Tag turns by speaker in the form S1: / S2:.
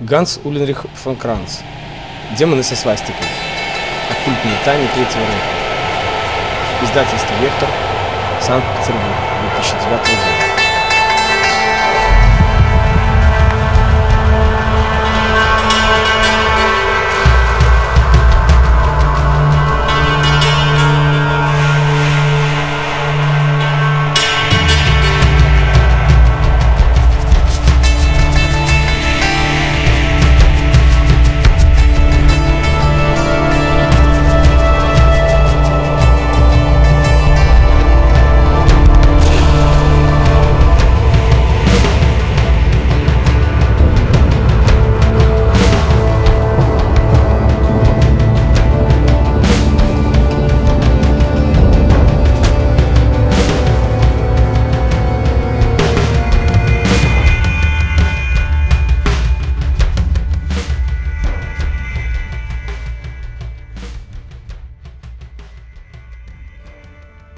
S1: Ганс Ульрих фон Кранц. Демоны со свастикой. Оккультные тайны третьего рынка. Издательство «Вектор», Санкт-Петербург,